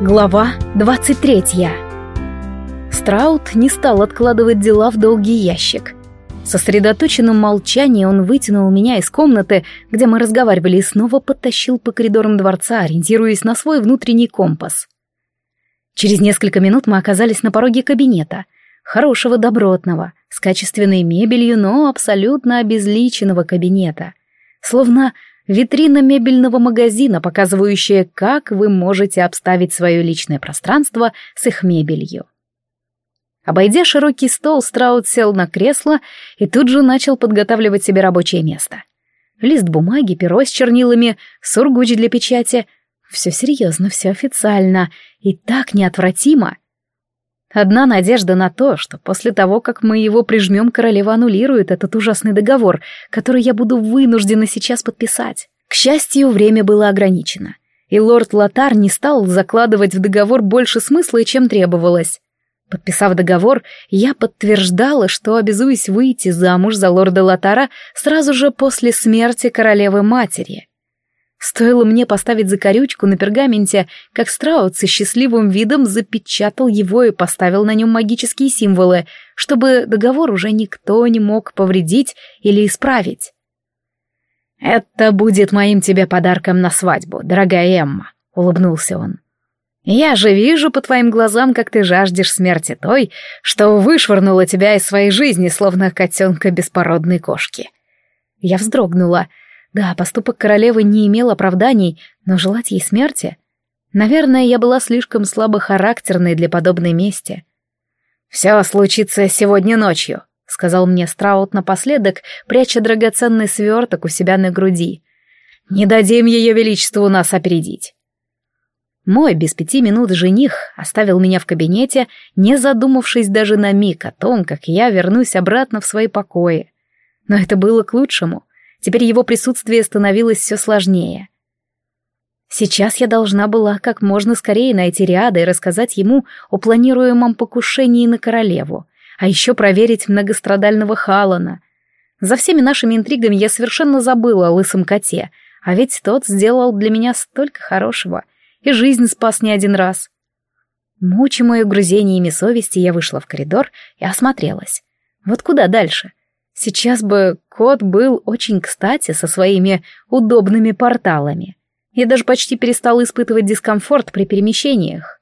Глава 23 Страут не стал откладывать дела в долгий ящик. В сосредоточенном молчании он вытянул меня из комнаты, где мы разговаривали, и снова подтащил по коридорам дворца, ориентируясь на свой внутренний компас. Через несколько минут мы оказались на пороге кабинета, хорошего добротного, с качественной мебелью, но абсолютно обезличенного кабинета. Словно Витрина мебельного магазина, показывающая, как вы можете обставить свое личное пространство с их мебелью. Обойдя широкий стол, Страут сел на кресло и тут же начал подготавливать себе рабочее место. Лист бумаги, перо с чернилами, сургуч для печати. Все серьезно, все официально и так неотвратимо. Одна надежда на то, что после того, как мы его прижмем, королева аннулирует этот ужасный договор, который я буду вынуждена сейчас подписать. К счастью, время было ограничено, и лорд Лотар не стал закладывать в договор больше смысла, чем требовалось. Подписав договор, я подтверждала, что обязуюсь выйти замуж за лорда Лотара сразу же после смерти королевы-матери. Стоило мне поставить закорючку на пергаменте, как Страут со счастливым видом запечатал его и поставил на нем магические символы, чтобы договор уже никто не мог повредить или исправить. «Это будет моим тебе подарком на свадьбу, дорогая Эмма», — улыбнулся он. «Я же вижу по твоим глазам, как ты жаждешь смерти той, что вышвырнула тебя из своей жизни, словно котенка беспородной кошки». Я вздрогнула — да, поступок королевы не имел оправданий, но желать ей смерти... Наверное, я была слишком слабохарактерной для подобной мести. «Все случится сегодня ночью», — сказал мне Страут напоследок, пряча драгоценный сверток у себя на груди. «Не дадим ее величеству нас опередить». Мой без пяти минут жених оставил меня в кабинете, не задумавшись даже на миг о том, как я вернусь обратно в свои покои. Но это было к лучшему. Теперь его присутствие становилось все сложнее. Сейчас я должна была как можно скорее найти Риада и рассказать ему о планируемом покушении на королеву, а еще проверить многострадального Халана. За всеми нашими интригами я совершенно забыла о лысом коте, а ведь тот сделал для меня столько хорошего и жизнь спас не один раз. Мучимая грузениями совести, я вышла в коридор и осмотрелась. Вот куда дальше? Сейчас бы кот был очень кстати со своими удобными порталами. Я даже почти перестал испытывать дискомфорт при перемещениях.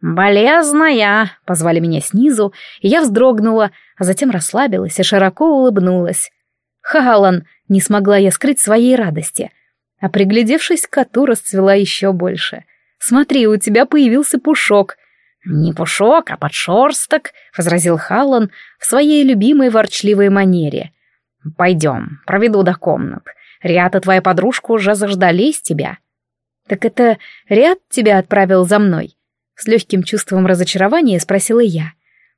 «Болезная!» — позвали меня снизу, и я вздрогнула, а затем расслабилась и широко улыбнулась. «Халан!» — не смогла я скрыть своей радости. А приглядевшись к коту, расцвела еще больше. «Смотри, у тебя появился пушок!» «Не пушок, а подшерсток», — возразил Халлан в своей любимой ворчливой манере. «Пойдем, проведу до комнат. Риат и твоя подружка уже заждались тебя». «Так это Риат тебя отправил за мной?» С легким чувством разочарования спросила я.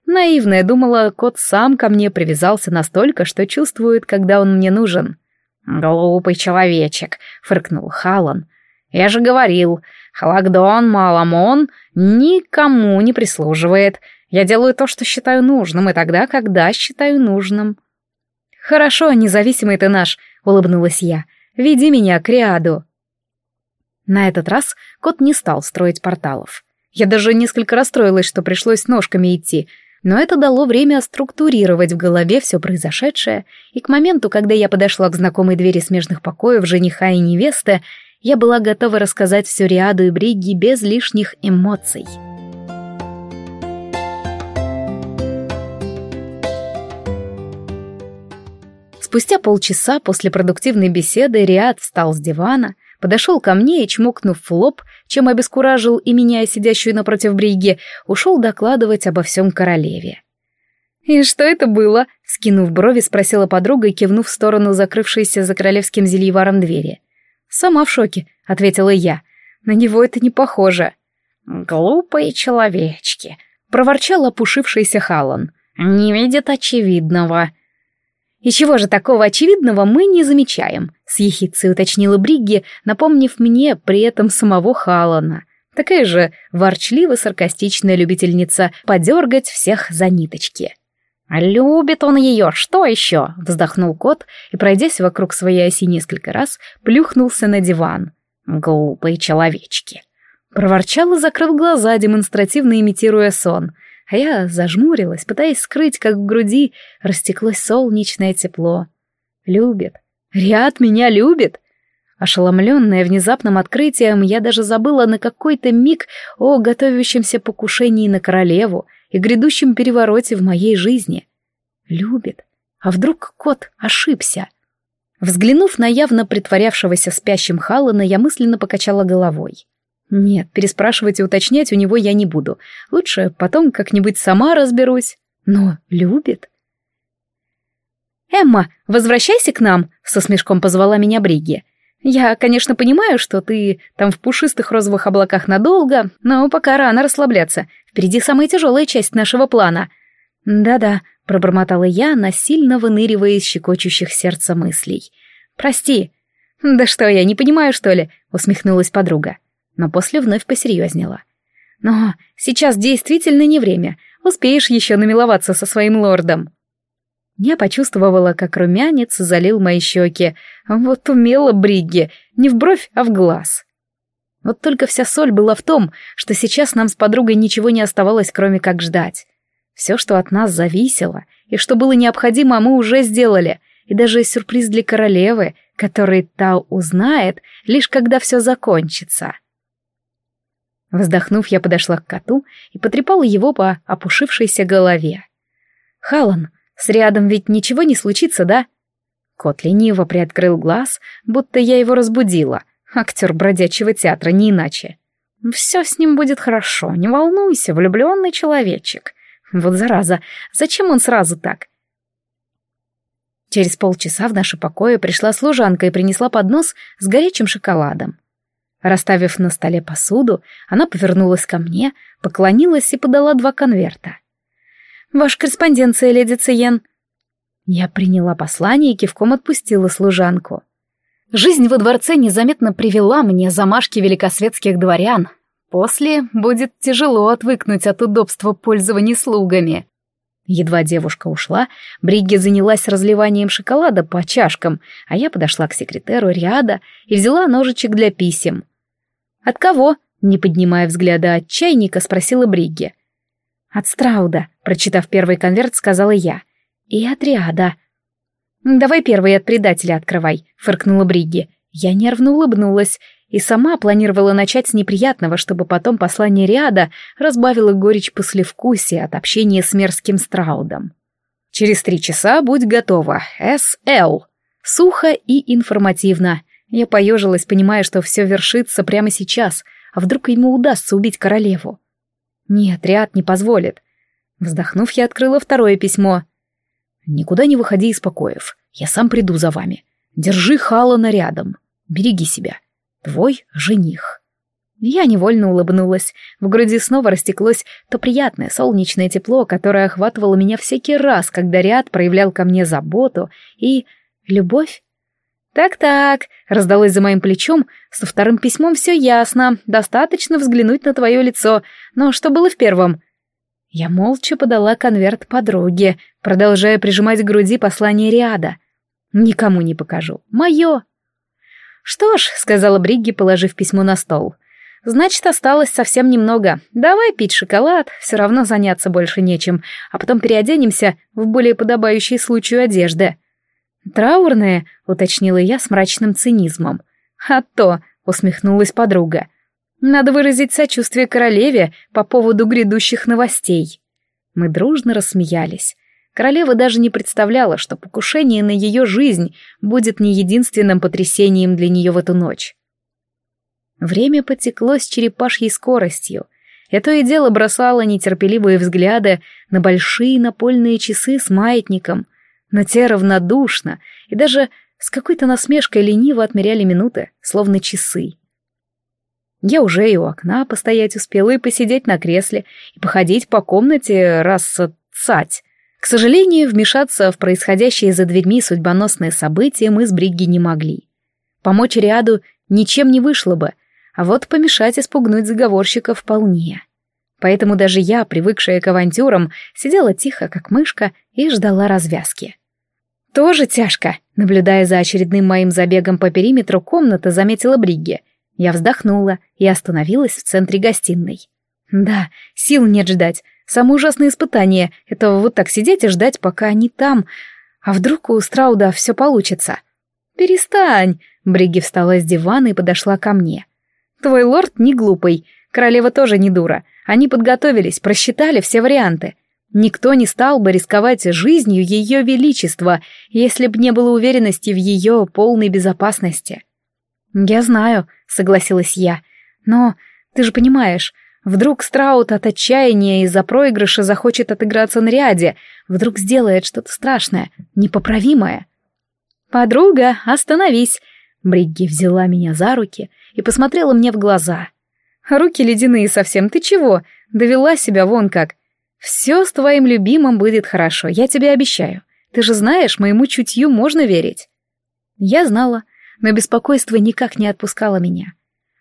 Наивная думала, кот сам ко мне привязался настолько, что чувствует, когда он мне нужен. «Глупый человечек», — фыркнул Халан. «Я же говорил, Халагдон Маламон никому не прислуживает. Я делаю то, что считаю нужным, и тогда, когда считаю нужным. «Хорошо, независимый ты наш», — улыбнулась я. «Веди меня к Риаду». На этот раз кот не стал строить порталов. Я даже несколько расстроилась, что пришлось ножками идти, но это дало время структурировать в голове все произошедшее, и к моменту, когда я подошла к знакомой двери смежных покоев жениха и невесты, я была готова рассказать все Риаду и Бригги без лишних эмоций. Спустя полчаса после продуктивной беседы Риад встал с дивана, подошел ко мне и, чмокнув в лоб, чем обескуражил и меня, сидящую напротив Бриги, ушел докладывать обо всем королеве. «И что это было?» — скинув брови, спросила подруга и кивнув в сторону закрывшейся за королевским зельеваром двери. «Сама в шоке», — ответила я. «На него это не похоже». «Глупые человечки», — проворчал опушившийся Халан. «Не видят очевидного». «И чего же такого очевидного мы не замечаем?» — с ехицей уточнила Бригги, напомнив мне при этом самого Халана. Такая же ворчливо-саркастичная любительница подергать всех за ниточки. «Любит он ее, что еще?» — вздохнул кот и, пройдясь вокруг своей оси несколько раз, плюхнулся на диван. «Глупые человечки. Проворчала, закрыв глаза, демонстративно имитируя сон, а я зажмурилась, пытаясь скрыть, как в груди растеклось солнечное тепло. Любит. Риад меня любит. Ошеломленная внезапным открытием, я даже забыла на какой-то миг о готовящемся покушении на королеву и грядущем перевороте в моей жизни. Любит. А вдруг кот ошибся? Взглянув на явно притворявшегося спящим Халана, я мысленно покачала головой. Нет, переспрашивать и уточнять у него я не буду. Лучше потом как-нибудь сама разберусь. Но любит. «Эмма, возвращайся к нам!» — со смешком позвала меня Бриги. «Я, конечно, понимаю, что ты там в пушистых розовых облаках надолго, но пока рано расслабляться. Впереди самая тяжелая часть нашего плана». «Да-да», — пробормотала я, насильно выныривая из щекочущих сердца мыслей. «Прости». «Да что, я не понимаю, что ли?» — усмехнулась подруга. Но после вновь посерьезнела. «Но сейчас действительно не время. Успеешь еще намиловаться со своим лордом». Я почувствовала, как румянец залил мои щеки. Вот умела Бригги, не в бровь, а в глаз. Вот только вся соль была в том, что сейчас нам с подругой ничего не оставалось, кроме как ждать. Все, что от нас зависело, и что было необходимо, мы уже сделали, и даже сюрприз для королевы, который та узнает, лишь когда все закончится. Вздохнув, я подошла к коту и потрепала его по опушившейся голове. «Халан, с рядом ведь ничего не случится, да? Кот лениво приоткрыл глаз, будто я его разбудила. Актер бродячего театра, не иначе. Все с ним будет хорошо, не волнуйся, влюбленный человечек. Вот зараза, зачем он сразу так? Через полчаса в наше покое пришла служанка и принесла поднос с горячим шоколадом. Расставив на столе посуду, она повернулась ко мне, поклонилась и подала два конверта. Ваша корреспонденция, леди Циен». Я приняла послание и кивком отпустила служанку. Жизнь во дворце незаметно привела мне замашки великосветских дворян. После будет тяжело отвыкнуть от удобства пользования слугами. Едва девушка ушла, Бригги занялась разливанием шоколада по чашкам, а я подошла к секретеру Риада и взяла ножичек для писем. «От кого?» — не поднимая взгляда от чайника, спросила Бригги. «От Страуда», — прочитав первый конверт, сказала я. «И от Риада». «Давай первый от предателя открывай», — фыркнула Бригги. Я нервно улыбнулась и сама планировала начать с неприятного, чтобы потом послание Риада разбавило горечь послевкусия от общения с мерзким Страудом. «Через три часа будь готова. С.Л.» Сухо и информативно. Я поежилась, понимая, что все вершится прямо сейчас, а вдруг ему удастся убить королеву. Нет, Риад не позволит. Вздохнув, я открыла второе письмо. «Никуда не выходи из покоев. Я сам приду за вами. Держи Халана рядом. Береги себя. Твой жених». Я невольно улыбнулась. В груди снова растеклось то приятное солнечное тепло, которое охватывало меня всякий раз, когда Риад проявлял ко мне заботу и любовь. «Так-так», — раздалось за моим плечом, — «со вторым письмом все ясно, достаточно взглянуть на твое лицо. Но что было в первом?» Я молча подала конверт подруге, продолжая прижимать к груди послание Риада. «Никому не покажу. Мое!» «Что ж», — сказала Бригги, положив письмо на стол, — «значит, осталось совсем немного. Давай пить шоколад, все равно заняться больше нечем, а потом переоденемся в более подобающие случаю одежды». «Траурные?» — уточнила я с мрачным цинизмом. «А то!» — усмехнулась подруга. «Надо выразить сочувствие королеве по поводу грядущих новостей». Мы дружно рассмеялись. Королева даже не представляла, что покушение на ее жизнь будет не единственным потрясением для нее в эту ночь. Время потекло с черепашьей скоростью. Это и дело бросало нетерпеливые взгляды на большие напольные часы с маятником, но те равнодушно и даже с какой-то насмешкой лениво отмеряли минуты, словно часы. Я уже и у окна постоять успела, и посидеть на кресле, и походить по комнате, рассацать. К сожалению, вмешаться в происходящие за дверьми судьбоносные события мы с Бригги не могли. Помочь ряду ничем не вышло бы, а вот помешать и спугнуть заговорщиков вполне. Поэтому даже я, привыкшая к авантюрам, сидела тихо, как мышка, и ждала развязки. «Тоже тяжко», — наблюдая за очередным моим забегом по периметру комнаты, заметила Бригги. Я вздохнула и остановилась в центре гостиной. Да, сил нет ждать. Самое ужасное испытание — это вот так сидеть и ждать, пока они там. А вдруг у Страуда все получится? «Перестань!» — Бриги встала с дивана и подошла ко мне. «Твой лорд не глупый, королева тоже не дура. Они подготовились, просчитали все варианты. Никто не стал бы рисковать жизнью ее величества, если б не было уверенности в ее полной безопасности. «Я знаю», — согласилась я, — «но ты же понимаешь, вдруг Страут от отчаяния из-за проигрыша захочет отыграться на ряде, вдруг сделает что-то страшное, непоправимое». «Подруга, остановись!» Бригги взяла меня за руки и посмотрела мне в глаза. «Руки ледяные совсем, ты чего? Довела себя вон как. Все с твоим любимым будет хорошо, я тебе обещаю. Ты же знаешь, моему чутью можно верить». Я знала, но беспокойство никак не отпускало меня.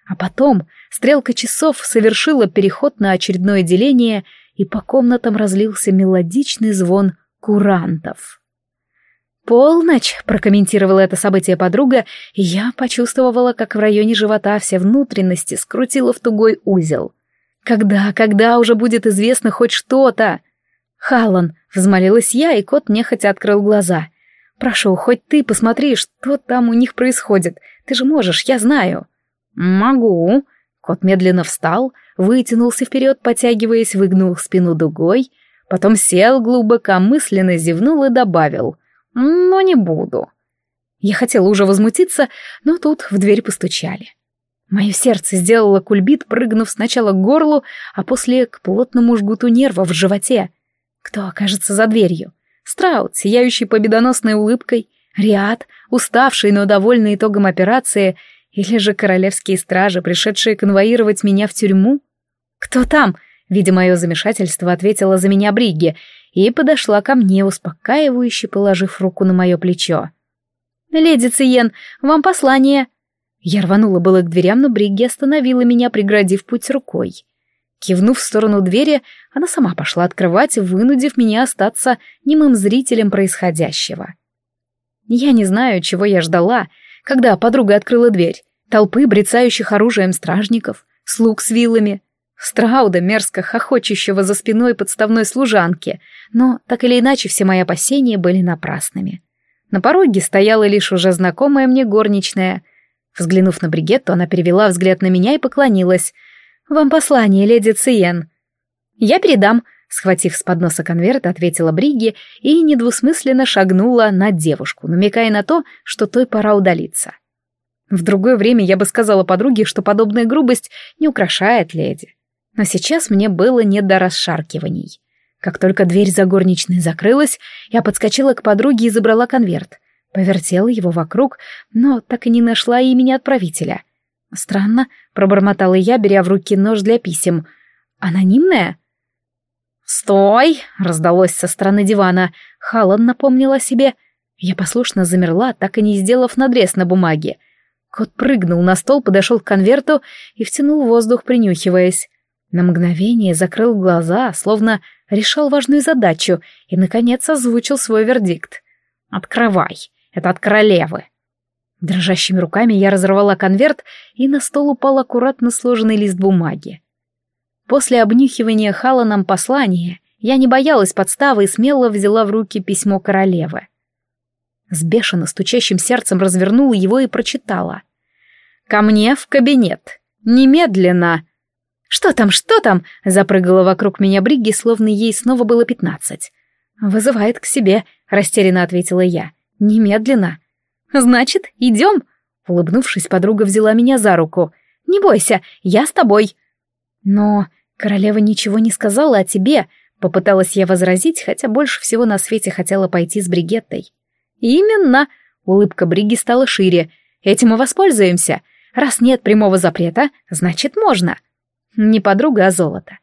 А потом стрелка часов совершила переход на очередное деление, и по комнатам разлился мелодичный звон курантов. «Полночь», — прокомментировала это событие подруга, и я почувствовала, как в районе живота все внутренности скрутило в тугой узел. «Когда, когда уже будет известно хоть что-то?» «Халан», — взмолилась я, и кот нехотя открыл глаза — Прошу, хоть ты посмотри, что там у них происходит. Ты же можешь, я знаю. Могу. Кот медленно встал, вытянулся вперед, потягиваясь, выгнул спину дугой, потом сел глубокомысленно, зевнул и добавил. Но не буду. Я хотела уже возмутиться, но тут в дверь постучали. Мое сердце сделало кульбит, прыгнув сначала к горлу, а после к плотному жгуту нервов в животе. Кто окажется за дверью? Страут, сияющий победоносной улыбкой, Риад, уставший, но довольный итогом операции, или же королевские стражи, пришедшие конвоировать меня в тюрьму? «Кто там?» — видя мое замешательство, ответила за меня Бригги и подошла ко мне, успокаивающе положив руку на мое плечо. «Леди Циен, вам послание!» Я рванула было к дверям, но Бригги остановила меня, преградив путь рукой. Кивнув в сторону двери, она сама пошла открывать, вынудив меня остаться немым зрителем происходящего. Я не знаю, чего я ждала, когда подруга открыла дверь. Толпы брецающих оружием стражников, слуг с вилами, Страуда, мерзко хохочущего за спиной подставной служанки, но так или иначе все мои опасения были напрасными. На пороге стояла лишь уже знакомая мне горничная. Взглянув на Бригетту, она перевела взгляд на меня и поклонилась — «Вам послание, леди Циен». «Я передам», — схватив с подноса конверт, ответила Бриги и недвусмысленно шагнула на девушку, намекая на то, что той пора удалиться. В другое время я бы сказала подруге, что подобная грубость не украшает леди. Но сейчас мне было не до расшаркиваний. Как только дверь за горничной закрылась, я подскочила к подруге и забрала конверт. Повертела его вокруг, но так и не нашла имени отправителя. «Странно», — пробормотала я, беря в руки нож для писем. «Анонимная?» «Стой!» — раздалось со стороны дивана. Халан напомнила о себе. Я послушно замерла, так и не сделав надрез на бумаге. Кот прыгнул на стол, подошел к конверту и втянул воздух, принюхиваясь. На мгновение закрыл глаза, словно решал важную задачу, и, наконец, озвучил свой вердикт. «Открывай, это от королевы». Дрожащими руками я разорвала конверт, и на стол упал аккуратно сложенный лист бумаги. После обнюхивания Халаном послания я не боялась подставы и смело взяла в руки письмо королевы. С бешено стучащим сердцем развернула его и прочитала. «Ко мне в кабинет. Немедленно!» «Что там, что там?» — запрыгала вокруг меня Бригги, словно ей снова было пятнадцать. «Вызывает к себе», — растерянно ответила я. «Немедленно». «Значит, идем?» Улыбнувшись, подруга взяла меня за руку. «Не бойся, я с тобой». «Но королева ничего не сказала о тебе», — попыталась я возразить, хотя больше всего на свете хотела пойти с Бригеттой. «Именно!» — улыбка Бриги стала шире. «Этим мы воспользуемся. Раз нет прямого запрета, значит, можно». Не подруга, а золото.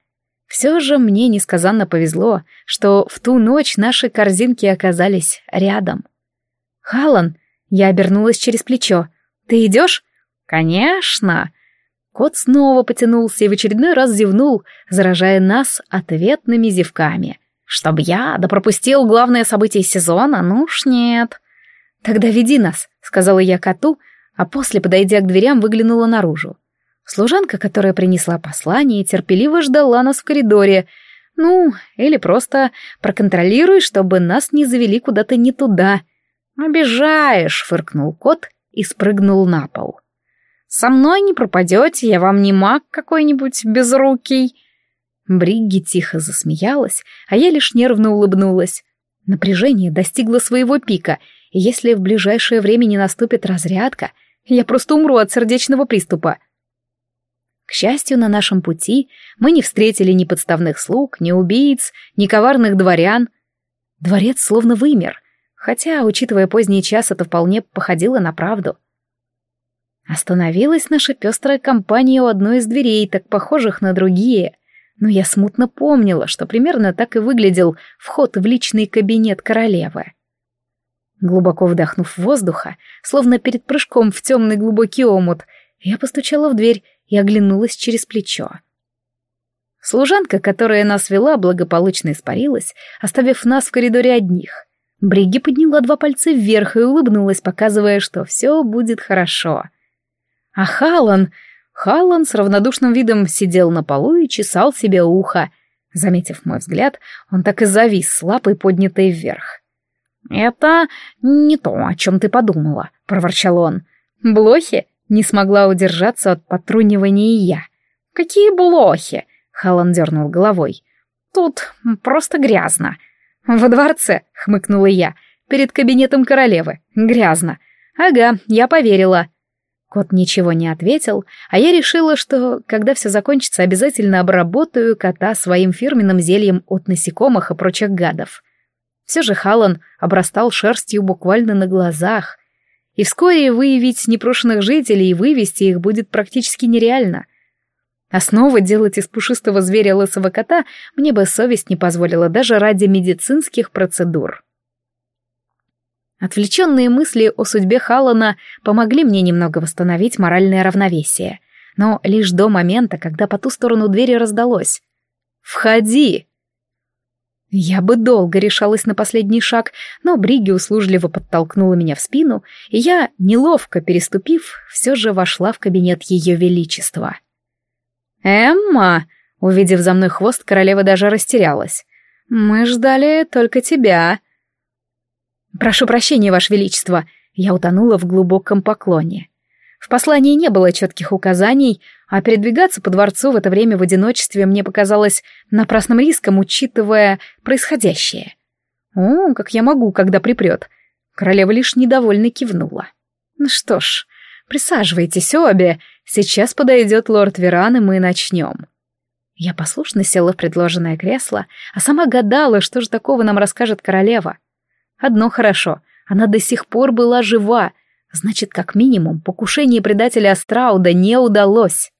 Все же мне несказанно повезло, что в ту ночь наши корзинки оказались рядом. «Халан!» Я обернулась через плечо. «Ты идешь?» «Конечно!» Кот снова потянулся и в очередной раз зевнул, заражая нас ответными зевками. «Чтоб я да пропустил главное событие сезона? Ну уж нет!» «Тогда веди нас», — сказала я коту, а после, подойдя к дверям, выглянула наружу. Служанка, которая принесла послание, терпеливо ждала нас в коридоре. Ну, или просто проконтролируй, чтобы нас не завели куда-то не туда. «Обижаешь», — фыркнул кот и спрыгнул на пол. «Со мной не пропадете, я вам не маг какой-нибудь безрукий». Бригги тихо засмеялась, а я лишь нервно улыбнулась. Напряжение достигло своего пика, и если в ближайшее время не наступит разрядка, я просто умру от сердечного приступа. К счастью, на нашем пути мы не встретили ни подставных слуг, ни убийц, ни коварных дворян. Дворец словно вымер, хотя, учитывая поздний час, это вполне походило на правду. Остановилась наша пестрая компания у одной из дверей, так похожих на другие, но я смутно помнила, что примерно так и выглядел вход в личный кабинет королевы. Глубоко вдохнув воздуха, словно перед прыжком в темный глубокий омут, я постучала в дверь и оглянулась через плечо. Служанка, которая нас вела, благополучно испарилась, оставив нас в коридоре одних. Бриги подняла два пальца вверх и улыбнулась, показывая, что все будет хорошо. А Халан... Халан с равнодушным видом сидел на полу и чесал себе ухо. Заметив мой взгляд, он так и завис с лапой, поднятой вверх. «Это не то, о чем ты подумала», — проворчал он. «Блохи?» — не смогла удержаться от потрунивания я. «Какие блохи?» — Халан дернул головой. «Тут просто грязно». «Во дворце», — хмыкнула я, — «перед кабинетом королевы. Грязно». «Ага, я поверила». Кот ничего не ответил, а я решила, что, когда все закончится, обязательно обработаю кота своим фирменным зельем от насекомых и прочих гадов. Все же Халан обрастал шерстью буквально на глазах, и вскоре выявить непрошенных жителей и вывести их будет практически нереально. А снова делать из пушистого зверя лысого кота мне бы совесть не позволила даже ради медицинских процедур. Отвлеченные мысли о судьбе Халлана помогли мне немного восстановить моральное равновесие, но лишь до момента, когда по ту сторону двери раздалось. «Входи!» Я бы долго решалась на последний шаг, но Бриги услужливо подтолкнула меня в спину, и я, неловко переступив, все же вошла в кабинет Ее Величества. «Эмма!» — увидев за мной хвост, королева даже растерялась. «Мы ждали только тебя». «Прошу прощения, Ваше Величество!» Я утонула в глубоком поклоне. В послании не было четких указаний, а передвигаться по дворцу в это время в одиночестве мне показалось напрасным риском, учитывая происходящее. О, как я могу, когда припрет. Королева лишь недовольно кивнула. Ну что ж, присаживайтесь обе, сейчас подойдет лорд Веран, и мы начнем. Я послушно села в предложенное кресло, а сама гадала, что же такого нам расскажет королева. Одно хорошо, она до сих пор была жива, значит, как минимум, покушение предателя Астрауда не удалось.